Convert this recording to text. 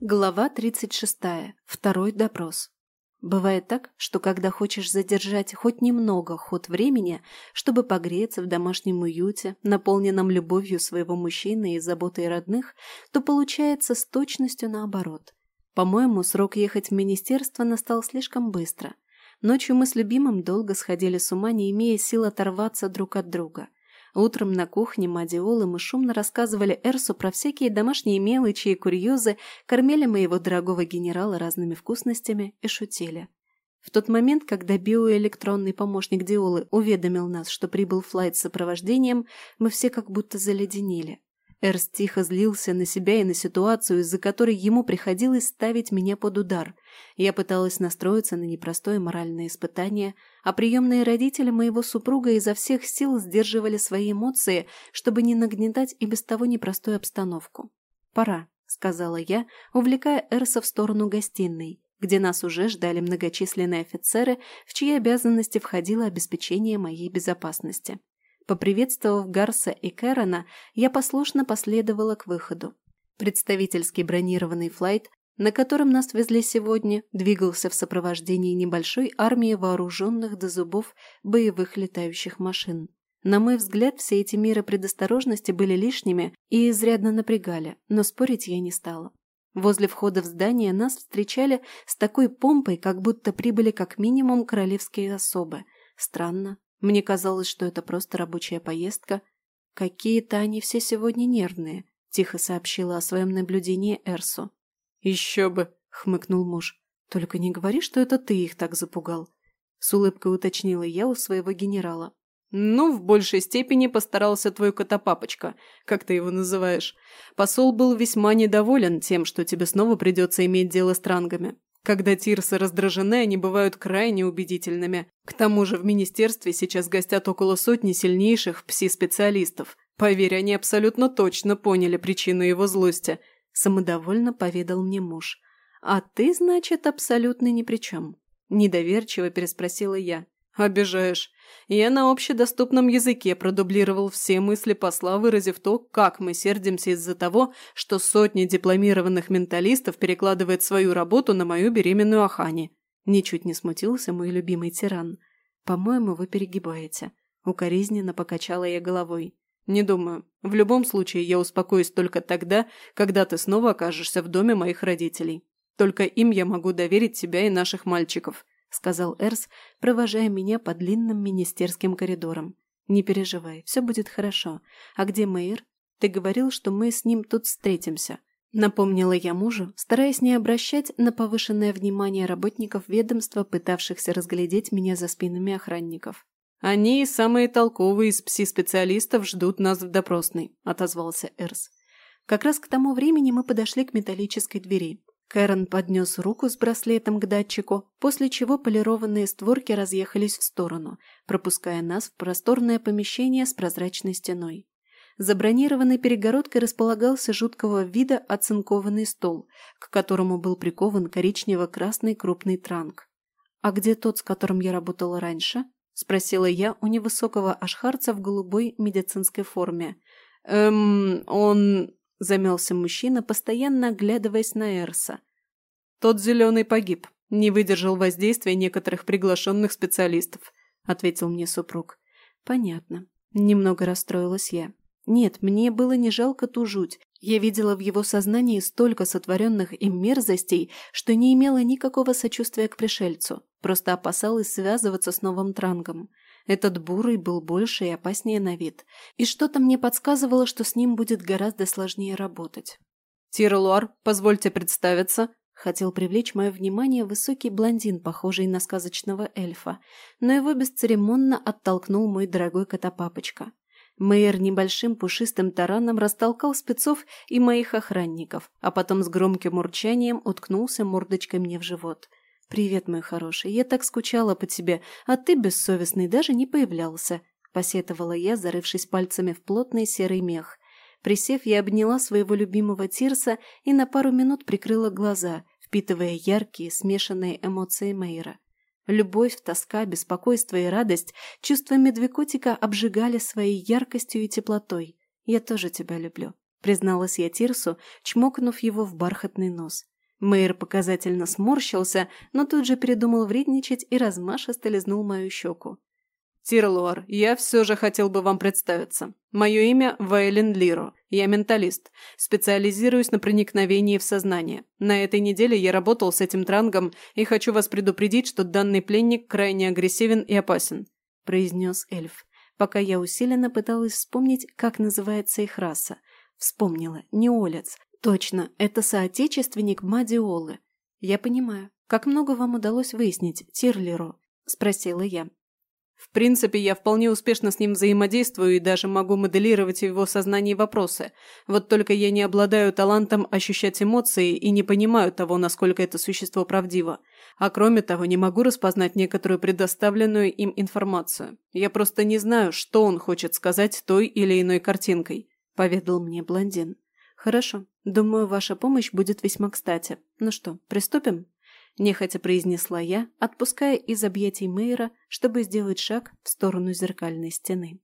Глава 36. Второй допрос. Бывает так, что когда хочешь задержать хоть немного ход времени, чтобы погреться в домашнем уюте, наполненном любовью своего мужчины и заботой родных, то получается с точностью наоборот. По-моему, срок ехать в министерство настал слишком быстро. Ночью мы с любимым долго сходили с ума, не имея сил оторваться друг от друга – Утром на кухне Мадиолы мы шумно рассказывали Эрсу про всякие домашние мелочи и курьезы, кормили моего дорогого генерала разными вкусностями и шутили. В тот момент, когда биоэлектронный помощник Диолы уведомил нас, что прибыл флайт с сопровождением, мы все как будто заледенели. Эрс тихо злился на себя и на ситуацию, из-за которой ему приходилось ставить меня под удар. Я пыталась настроиться на непростое моральное испытание, а приемные родители моего супруга изо всех сил сдерживали свои эмоции, чтобы не нагнетать и без того непростую обстановку. «Пора», — сказала я, увлекая Эрса в сторону гостиной, где нас уже ждали многочисленные офицеры, в чьи обязанности входило обеспечение моей безопасности. Поприветствовав Гарса и Кэрона, я послушно последовала к выходу. Представительский бронированный флайт, на котором нас везли сегодня, двигался в сопровождении небольшой армии вооруженных до зубов боевых летающих машин. На мой взгляд, все эти меры предосторожности были лишними и изрядно напрягали, но спорить я не стала. Возле входа в здание нас встречали с такой помпой, как будто прибыли как минимум королевские особы. Странно, мне казалось, что это просто рабочая поездка. Какие-то они все сегодня нервные, тихо сообщила о своем наблюдении Эрсу. Еще бы, хмыкнул муж. Только не говори, что это ты их так запугал. С улыбкой уточнила я у своего генерала. «Ну, в большей степени постарался твой котопапочка, как ты его называешь. Посол был весьма недоволен тем, что тебе снова придется иметь дело с трангами. Когда тирсы раздражены, они бывают крайне убедительными. К тому же в министерстве сейчас гостят около сотни сильнейших пси-специалистов. Поверь, они абсолютно точно поняли причину его злости. Самодовольно поведал мне муж. «А ты, значит, абсолютно ни при чем?» Недоверчиво переспросила я. «Обижаешь. Я на общедоступном языке продублировал все мысли посла, выразив то, как мы сердимся из-за того, что сотни дипломированных менталистов перекладывает свою работу на мою беременную Ахани. Ничуть не смутился мой любимый тиран. «По-моему, вы перегибаете». Укоризненно покачала я головой. «Не думаю. В любом случае, я успокоюсь только тогда, когда ты снова окажешься в доме моих родителей. Только им я могу доверить тебя и наших мальчиков. — сказал Эрс, провожая меня по длинным министерским коридорам. «Не переживай, все будет хорошо. А где Мэйр? Ты говорил, что мы с ним тут встретимся». Напомнила я мужу, стараясь не обращать на повышенное внимание работников ведомства, пытавшихся разглядеть меня за спинами охранников. «Они, самые толковые из пси-специалистов, ждут нас в допросной», – отозвался Эрс. Как раз к тому времени мы подошли к металлической двери. Кэрон поднес руку с браслетом к датчику, после чего полированные створки разъехались в сторону, пропуская нас в просторное помещение с прозрачной стеной. За бронированной перегородкой располагался жуткого вида оцинкованный стол, к которому был прикован коричнево-красный крупный транк. «А где тот, с которым я работала раньше?» – спросила я у невысокого ашхарца в голубой медицинской форме. «Эм, он...» замялся мужчина, постоянно оглядываясь на Эрса. «Тот зеленый погиб, не выдержал воздействия некоторых приглашенных специалистов», ответил мне супруг. «Понятно. Немного расстроилась я. Нет, мне было не жалко ту жуть. Я видела в его сознании столько сотворенных им мерзостей, что не имела никакого сочувствия к пришельцу, просто опасалась связываться с новым трангом. Этот бурый был больше и опаснее на вид, и что-то мне подсказывало, что с ним будет гораздо сложнее работать. «Тирелуар, позвольте представиться», Хотел привлечь мое внимание высокий блондин, похожий на сказочного эльфа, но его бесцеремонно оттолкнул мой дорогой котопапочка. Мэйр небольшим пушистым тараном растолкал спецов и моих охранников, а потом с громким урчанием уткнулся мордочкой мне в живот – «Привет, мой хороший, я так скучала по тебе, а ты, бессовестный, даже не появлялся», – посетовала я, зарывшись пальцами в плотный серый мех. Присев, я обняла своего любимого Тирса и на пару минут прикрыла глаза, впитывая яркие, смешанные эмоции Мейра. Любовь, тоска, беспокойство и радость чувства медвекотика обжигали своей яркостью и теплотой. «Я тоже тебя люблю», — призналась я Тирсу, чмокнув его в бархатный нос. Мэйр показательно сморщился, но тут же передумал вредничать и размашисто лизнул мою щеку. «Тирлуар, я все же хотел бы вам представиться. Мое имя Вайлен Лиро. Я менталист. Специализируюсь на проникновении в сознание. На этой неделе я работал с этим трангом и хочу вас предупредить, что данный пленник крайне агрессивен и опасен», – произнес эльф, пока я усиленно пыталась вспомнить, как называется их раса. Вспомнила. Неолец. Точно, это соотечественник Мадиолы. Я понимаю. Как много вам удалось выяснить, Тирлиро? – спросила я. В принципе, я вполне успешно с ним взаимодействую и даже могу моделировать в его сознании вопросы. Вот только я не обладаю талантом ощущать эмоции и не понимаю того, насколько это существо правдиво. А кроме того, не могу распознать некоторую предоставленную им информацию. Я просто не знаю, что он хочет сказать той или иной картинкой», – поведал мне блондин. «Хорошо. Думаю, ваша помощь будет весьма кстати. Ну что, приступим?» нехотя произнесла я, отпуская из объятий Мейра, чтобы сделать шаг в сторону зеркальной стены.